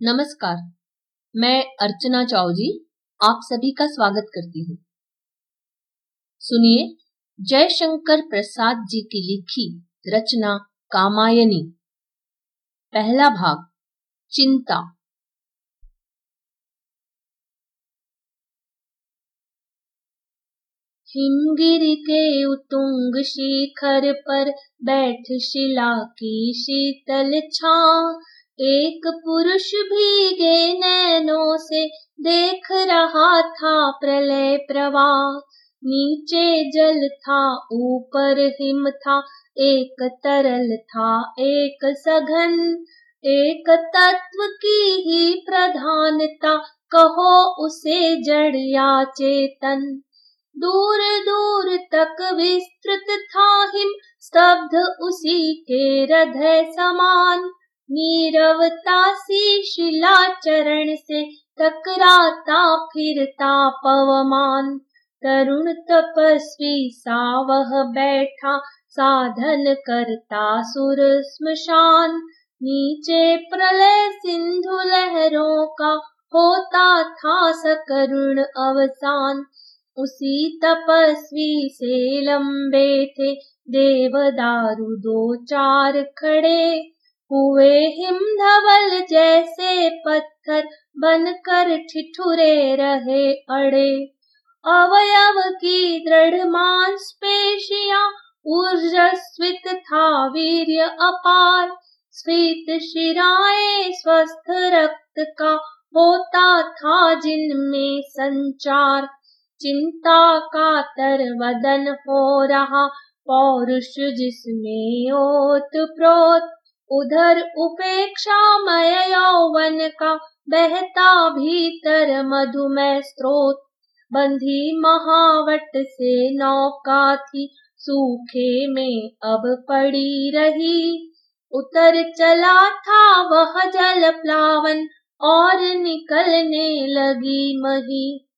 नमस्कार, मैं अर्चना चाव जी आप सभी का स्वागत करती हूँ। सुनिए जयशंकर प्रसाद जी की लिखी रचना कामायनी, पहला भाग, चिंता। हिमगिर के उतुंग शिखर पर बैठ शिला की शीतल छा एक पुरुष भीगे नैनों से देख रहा था प्रलय प्रवाह। नीचे जल था, ऊपर हिम था, एक तरल था, एक सघन। एक तत्व की ही प्रधानता, कहो उसे जड़ या चेतन। दूर दूर तक विस्तृत था हिम, स्तब्ध उसी के हृदय समान। नीरवता सी शिला चरण से टकराता फिरता पवमान। तरुण तपस्वी सावह बैठा, साधन करता सुर स्मशान। नीचे प्रलय सिंधु लहरों का होता था सकरुण अवसान। उसी तपस्वी से लंबे थे देवदारू दो चार खड़े। हुए हिम धवल जैसे पत्थर बनकर ठिठुरे रहे अड़े। अवयव की दृढ़ मांस मांसपेशियाँ ऊर्जस्वित था, वीर्य अपार। स्फीत शिराए स्वस्थ रक्त का होता था जिनमें संचार। चिंता का तर वदन हो रहा, पौरुष जिसमें ओत प्रोत। उधर उपेक्षा उपेक्षामय यौवन का बहता भीतर मधुमय स्रोत। बंधी महावट से नौका थी सूखे में अब पड़ी रही। उतर चला था वह जल प्लावन और निकलने लगी मही।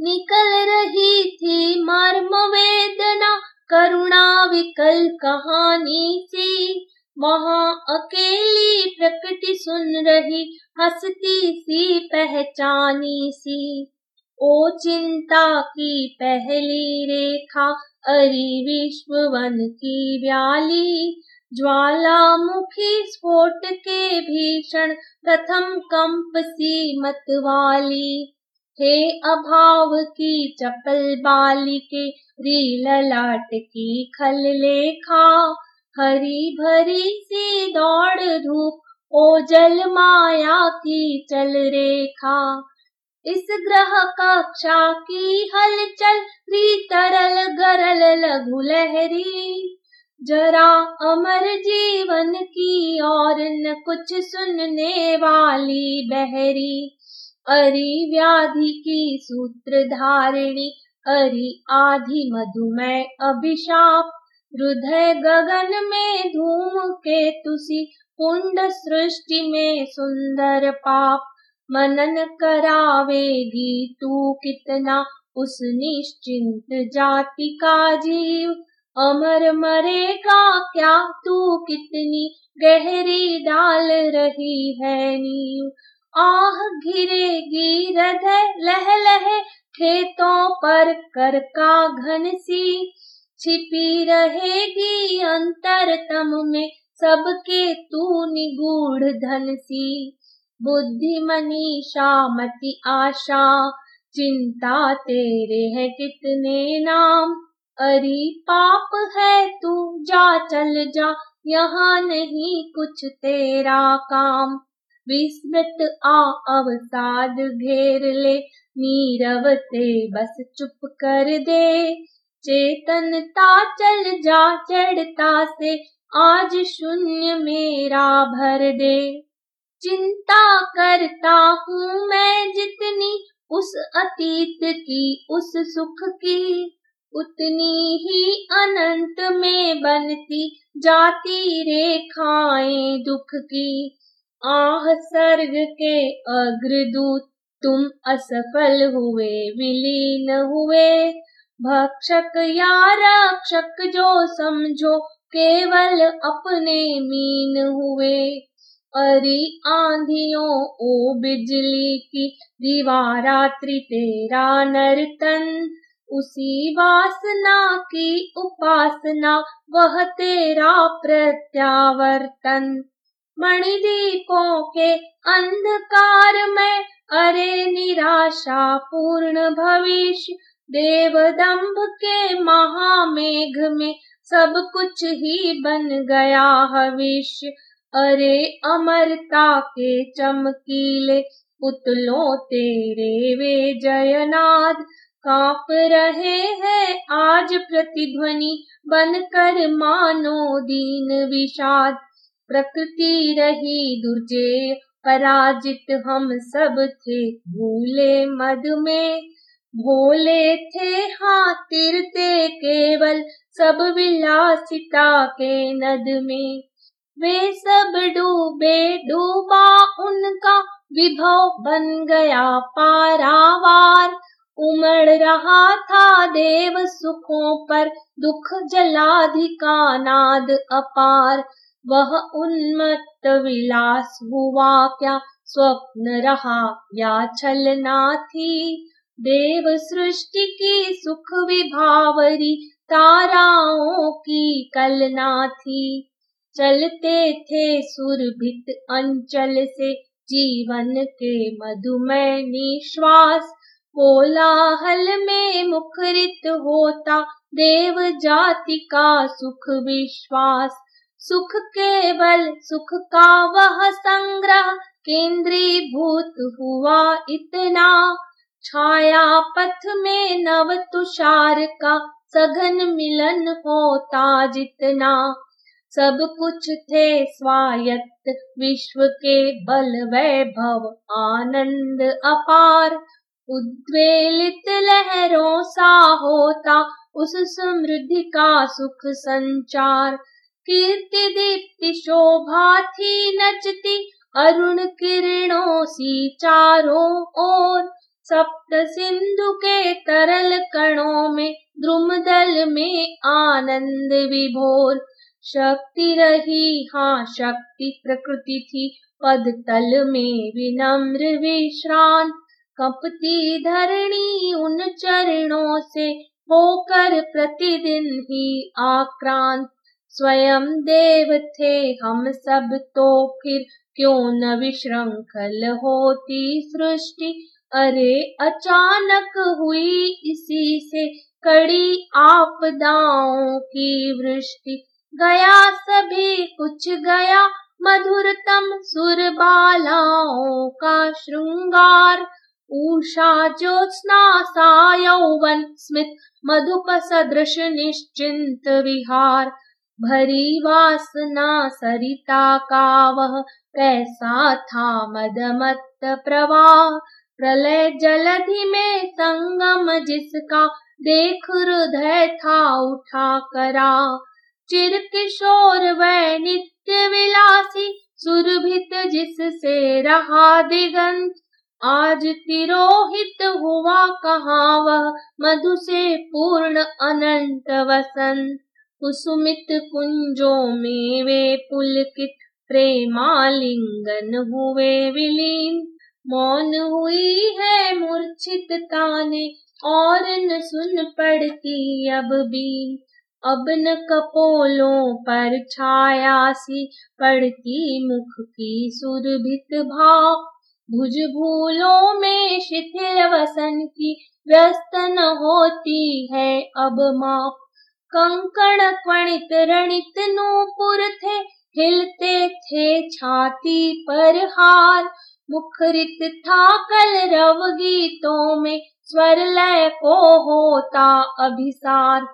निकल रही थी मर्म वेदना, करुणा विकल कहानी सी। वहाँ अकेली प्रकृति सुन रही, हंसती सी, पहचानी सी। ओ चिंता की पहली रेखा, अरि विश्व वन की व्याली ज्वालामुखी स्फोट के भीषण, प्रथम कंप सी मत वाली हे अभाव की चपल बाली के, री ललाट की खल लेखा। हरी भरी सी दौड़ धूप, ओ जल माया की चल रेखा। इस ग्रह कक्षा की हलचल तरल गरल लघु लहरी। जरा अमर जीवन की और न कुछ सुनने वाली बहरी। अरि व्याधि की सूत्र धारिणी, अरि आधि मधुमय अभिशाप। हृदय गगन में धूम के तुसी, कुंड सृष्टि में सुंदर पाप। मनन करावेगी तू कितना, उस निश्चिंत जाति का जीव। अमर मरेगा क्या तू कितनी, गहरी डाल रही है नीव। आह घिरेगी हृदय लह लह, खेतों पर कर का घन सी छिपी रहेगी अंतरतम में सबके तू निगूढ़ धन सी बुद्धि मनीषा मति आशा, चिंता तेरे है कितने नाम। अरे पाप है तू जा चल जा, यहाँ नहीं कुछ तेरा काम। विस्मृत आ अवसाद घेर ले, नीरव ते बस चुप कर दे। चेतनता चल जा चढ़ता से, आज शून्य मेरा भर दे। चिंता करता हूँ मैं जितनी उस अतीत की, उस सुख की। उतनी ही अनंत में बनती जाती रेखाएँ दुख की। आह सर्ग के अग्रदूत, तुम असफल हुए, विलीन हुए। भक्षक या रक्षक जो समझो, केवल अपने मीन हुए। अरे आंधियों, ओ बिजली की दीवारात्रि तेरा नर्तन। उसी वासना की उपासना, वह तेरा प्रत्यावर्तन। मणिदीपों के अंधकार में, अरे निराशा पूर्ण भविष्य देव दम्भ के महामेघ में सब कुछ ही बन गया हविष्य अरे अमरता के चमकीले पुतलों तेरे वे जयनाद। काँप रहे हैं आज प्रतिध्वनि, बनकर मानो दीन विषाद। प्रकृति रही दुर्जे, पराजित हम सब थे भूले मद में। भोले थे हाँ तिरते केवल, सब विलासिता के नद में। वे सब डूबे, डूबा उनका विभव बन गया पारावार। उमड़ रहा था देव सुखों पर, दुख जलाधिका नाद अपार। वह उन्मत्त विलास हुआ क्या, स्वप्न रहा या छलना थी? देव सृष्टि की सुख विभावरी ताराओं की कलना थी चलते थे सुरभित अंचल से जीवन के मधुमय निश्वास कोलाहल में मुखरित होता देव जाति का सुख विश्वास। सुख केवल सुख का वह संग्रह, केंद्रीभूत हुआ इतना। छाया पथ में नव तुषार का सघन मिलन होता जितना। सब कुछ थे स्वायत्त, विश्व के बल वैभव, आनंद अपार। उद्वेलित लहरों सा होता उस समृद्धि का सुख संचार। कीर्ति दीप्ति शोभा थी नचती, अरुण किरणों सी चारों ओर। सप्त सिंधु के तरल कणों में द्रुम दल में आनंद विभोर। शक्ति रही हाँ शक्ति प्रकृति थी, पद तल में विनम्र विश्रांत। कपती धरणी उन चरणों से होकर प्रतिदिन ही आक्रांत। स्वयं देव थे, हम सब तो फिर क्यों न विश्रृंखल होती सृष्टि? अरे अचानक हुई इसी से कड़ी आपदाओं की वृष्टि। गया सभी कुछ गया, मधुरतम सुर बालाओं का श्रृंगार। उषा ज्योत्ना सा यौवन स्मित मधुप सदृश निश्चिंत विहार। भरी वासना सरिता का वह कैसा था मदमत प्रवाह। प्रलय जलधि में संगम जिसका देख हृदय था उठा करा। चिर किशोर वह नित्य विलासी, सुरभित जिससे रहा दिगंत। आज तिरोहित हुआ कहा वह? मधु से पूर्ण अनंत वसंत। कुसुमित कुंजों में वे पुलकित, प्रेमालिंगन हुए विलीन। मौन हुई है मूर्छित ताने, और न सुन पड़ती अब भी। अब न कपोलों पर छाया सी पड़ती, मुख की सुरभित भाव। भुज भूलों में शिथिल वसन की व्यस्त न होती है अब माप कंकण क्वणित रणित नूपुर थे, हिलते थे छाती पर हार। मुखरित था कल रव गीतों में स्वर लय को होता अभिसार।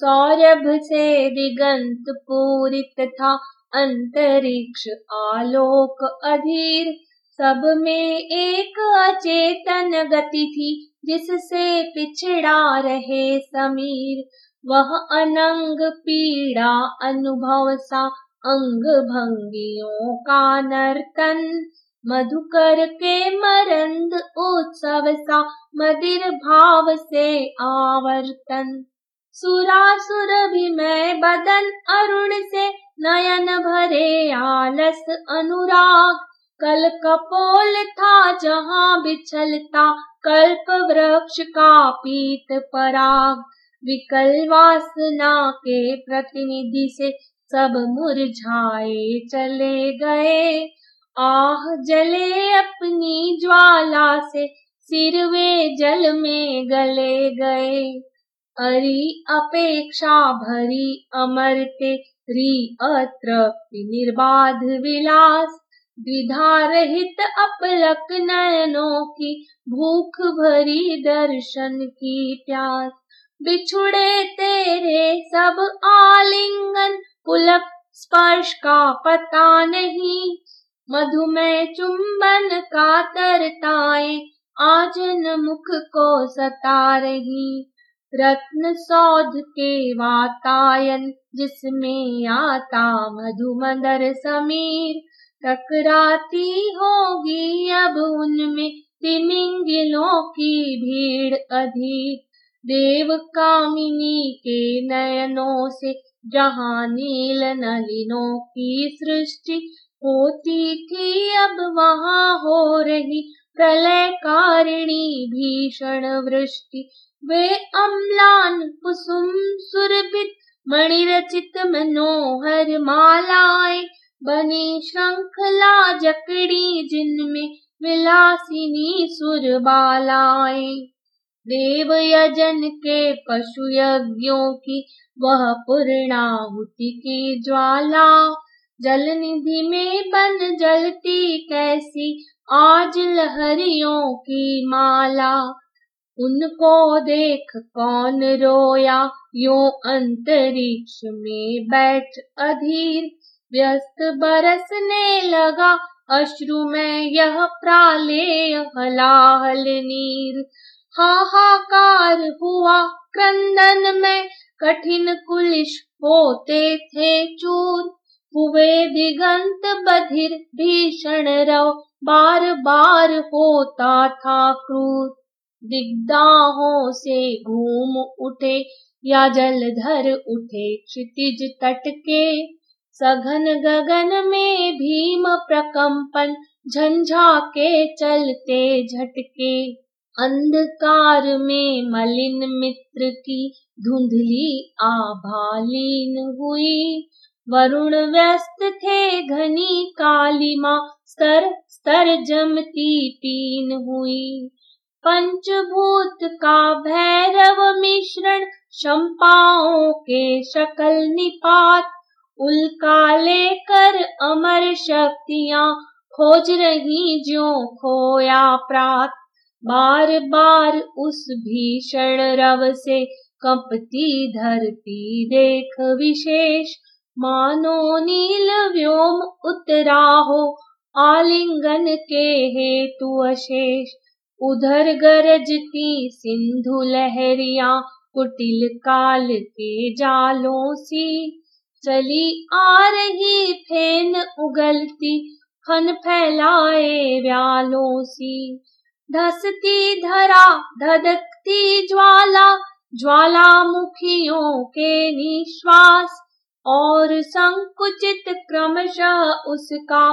सौरभ से दिगंत पूरित था अंतरिक्ष आलोक अधीर। सब में एक अचेतन गति थी जिससे पिछड़ा रहे समीर। वह अनंग पीड़ा अनुभव सा अंग भंगियों का नर्तन। मधुकर के मरंद उत्सव सा मदिर भाव से आवर्तन। सुरासुर भी मैं बदन अरुण से नयन भरे आलस अनुराग। कल कपोल था जहाँ बिछलता कल्प वृक्ष का पीत पराग। विकल वासना के प्रतिनिधि से सब मुरझाए चले गए। आह, जले अपनी ज्वाला से सिर वे जल में गले गए। अरी अपेक्षा भरी अमरते री अतृप्ति निर्बाध विलास। द्विधा रहित अपलक नयनों की भूख भरी दर्शन की प्यास। बिछुड़े तेरे सब आलिंगन, पुलक स्पर्श का पता नहीं। मधुमय चुंबन का तरताए आजन मुख को सता रही। रत्न सौध के वातायन, जिसमें आता मधुमंदर समीर। टकराती होगी अब उनमें तिमिंगिलों की भीड़ अधिक। देव कामिनी के नयनों से जहाँ नील नलिनों की सृष्टि होती थी, अब वहाँ हो रही। प्रलय कारिणी, भीषण वृष्टि। वे अम्लान, कुसुम, सुरभित, मणिरचित मनोहर मालाएँ। बनी श्रृंखला जकड़ी, जिनमें विलासिनी सुर बालाएँ। देव यजन के पशु यज्ञों की, वह पूर्णाहुति की ज्वाला। जल निधि में बन जलती कैसी आज लहरियों की माला। उनको देख कौन रोया, यो अंतरिक्ष में बैठ अधीर। व्यस्त बरसने लगा, अश्रु में यह प्रालेय हलाहल नीर। हाहाकार हुआ, क्रंदन में कठिन कुलिश होते थे चूर। हुए दिगंत बधिर भीषण रव, बार बार होता था क्रूर दिग्दाहों से घूम उठे या जलधर उठे क्षितिज तट के। सघन गगन में भीम प्रकंपन, झंझा के चलते झटके। अंधकार में मलिन मित्र की धुंधली आभालीन हुई। वरुण व्यस्त थे घनी कालिमा, स्तर स्तर जमती तीन हुई। पंचभूत का भैरव मिश्रण, शंपाओं के शकल निपात। उल्का लेकर अमर शक्तियाँ, खोज रही जो खोया प्रात। बार बार उस भीषण रव से कंपती धरती देख विशेष। मानो नील व्योम उतरा हो आलिंगन के हेतु अशेष। उधर गरजती सिंधु लहरिया, कुटिल काल के जालों सी। चली आ रही फेन उगलती, खन फैलाए व्यालों सी। धसती धरा, धधकती ज्वाला, ज्वालामुखियों के निश्वास। और संकुचित क्रमशः उसका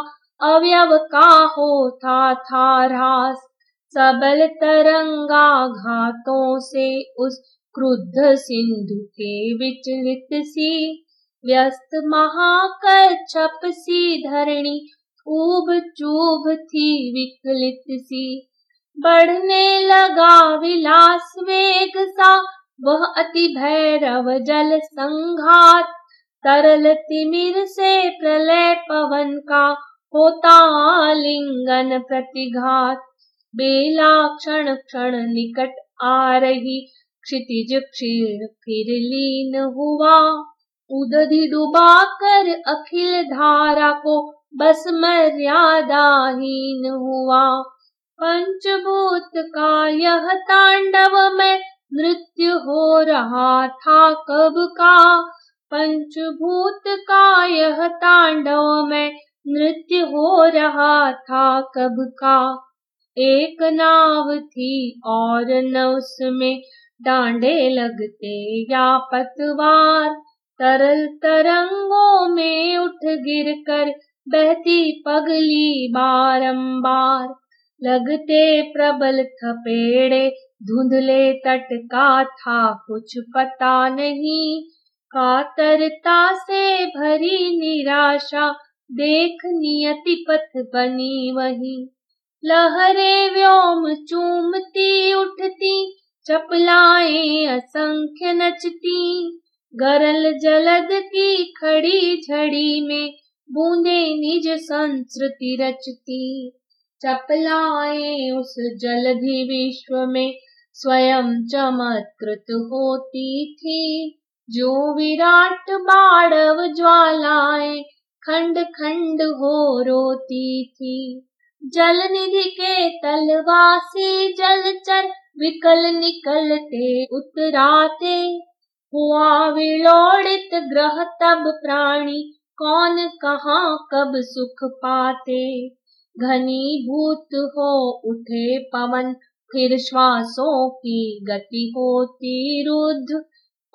अवयव का होता था रास सबल तरंगा घातों से उस क्रुद्ध सिंधु के विचलित सी, व्यस्त महाकच्छप सी धरणी ऊब चूब थी विकलित सी। बढ़ने लगा विलास वेग सा, वह अति भैरव जल संघात तरल तिमिर से प्रलय पवन का होता लिंगन प्रतिघात। बेला क्षण क्षण निकट आ रही, क्षितिज क्षीण फिर लीन हुआ। उदधि डुबा कर अखिल धारा को बस मर्यादाहीन हुआ। पंचभूत का यह तांडव में मृत्यु हो रहा था कब का? पंचभूत का यह तांडव में नृत्य हो रहा था कब का? एक नाव थी और न उसमें डांडे लगते या पतवार। तरल तरंगों में उठ गिर कर बहती पगली बारंबार। लगते प्रबल थपेड़े धुंधले तट का था कुछ पता नहीं। कातरता से भरी निराशा, देख नियति पथ बनी वही। लहरे व्योम चूमती, उठती, चपलाएँ असंख्य नचती। गरल जलद की खड़ी झड़ी में बूंदे निज संस्कृति रचती। चपलाएँ उस जलधि विश्व में स्वयं चमत्कृत होती थी। जो विराट बाड़व ज्वालाएँ, खंड खंड हो रोती थी। जल निधि के तलवासी जलचर विकल निकलते उतराते। हुआ विलोड़ित ग्रह तब प्राणी, कौन कहाँ कब सुख पाते। घनी भूत हो उठे पवन, फिर श्वासों की गति होती रुद्ध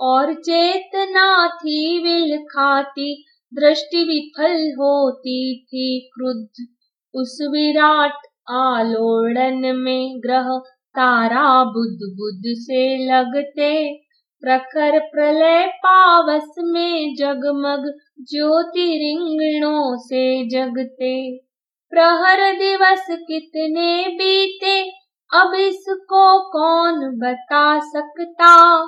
और चेतना थी विल खाती दृष्टि विफल होती थी क्रुद्ध। उस विराट आलोड़न में ग्रह तारा बुद्ध बुद्ध से लगते। प्रखर प्रलय पावस में जगमग ज्योतिरिंगणों से जगते। प्रहर दिवस कितने बीते, अब इसको कौन बता सकता?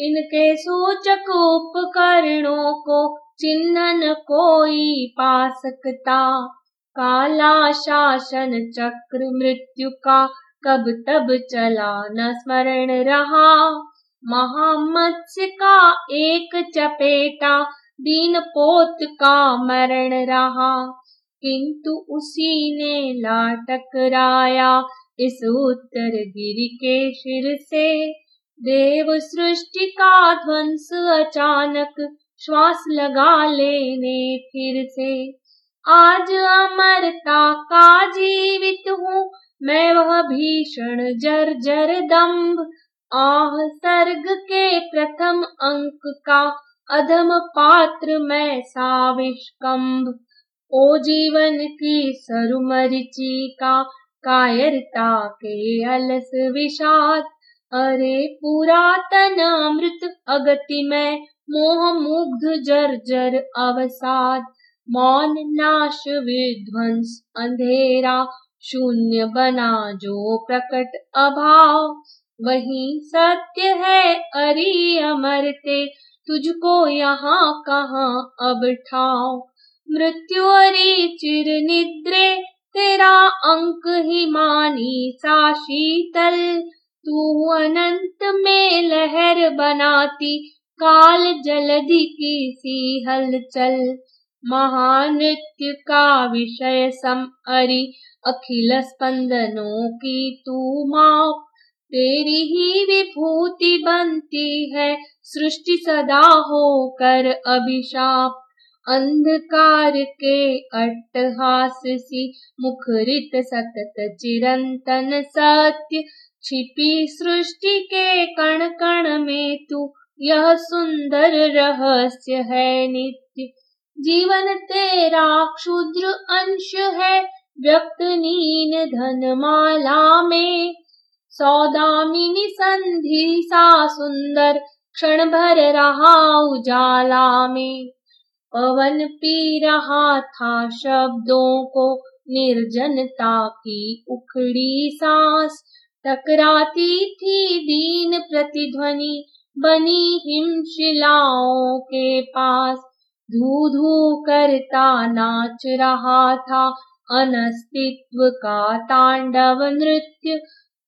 इनके सूचक उपकरणों को चिन्हन कोई पा सकता। काला शासन चक्र मृत्यु का कब तब चला न स्मरण रहा। महामत्स्य का एक चपेटा दीन पोत का मरण रहा। किंतु उसी ने ला टकराया इस उत्तर गिरी के शिर से। देव सृष्टि का ध्वंस अचानक श्वास लगा लेने फिर से। आज अमरता का जीवित हूँ, मैं वह भीषण जर जर दम्भ। आह, सर्ग के प्रथम अंक का अधम पात्र मैं साविष्कम्भ ओ जीवन की सरुमरिची का कायरता के अलस विषाद अरे पुरातन अमृत अगति में मोह मुग्ध जर जर अवसाद। मौन नाश विध्वंस अंधेरा शून्य बना जो प्रकट अभाव। वही सत्य है अरी अमरते तुझको यहाँ कहाँ अब ठाव। मृत्युअरी चिर निद्रे, तेरा अंक ही मानी सा शीतल तू अनंत में लहर बनाती, काल जलधि की सी हलचल। महानृत्य का विषय सम अरि, अखिल स्पंदनों की तू माप। तेरी ही विभूति बनती है, सृष्टि सदा होकर अभिशाप। अंधकार के अट्टहास सी, मुखरित सतत चिरंतन सत्य। छिपी सृष्टि के कण कण में तू, यह सुंदर रहस्य है नित्य। जीवन तेरा क्षुद्र अंश है व्यक्त नीन धनमाला में। सौदामिनी संधि सा सुंदर क्षण भर रहा उजाला में। पवन पी रहा था शब्दों को, निर्जनता की उखड़ी सांस। टकराती थी दीन प्रतिध्वनि, बनी हिमशिलाओं के पास। धू धू करता नाच रहा था, अनस्तित्व का तांडव नृत्य।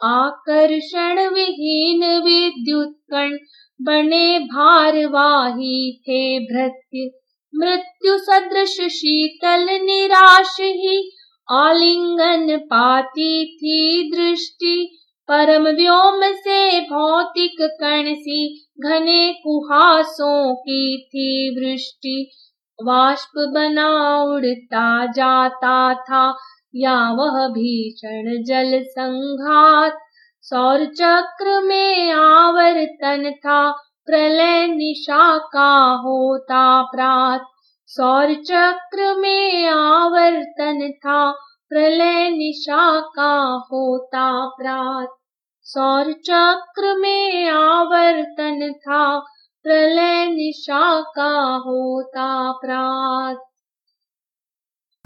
आकर्षण विहीन विद्युत कण, बने भारवाही थे भृत्य। मृत्यु सदृश शीतल निराश ही आलिंगन पाती थी दृष्टि, परम व्योम से भौतिक कण सी घने कुहासों की थी वृष्टि। वाष्प बना उड़ता जाता था, या वह भीषण जल संघात। सौर चक्र में आवर्तन था, प्रलय निशा का होता प्रात। सौर चक्र में आवर्तन था, प्रलय निशा का होता प्रात सौर चक्र में आवर्तन था, प्रलय निशा का होता प्रात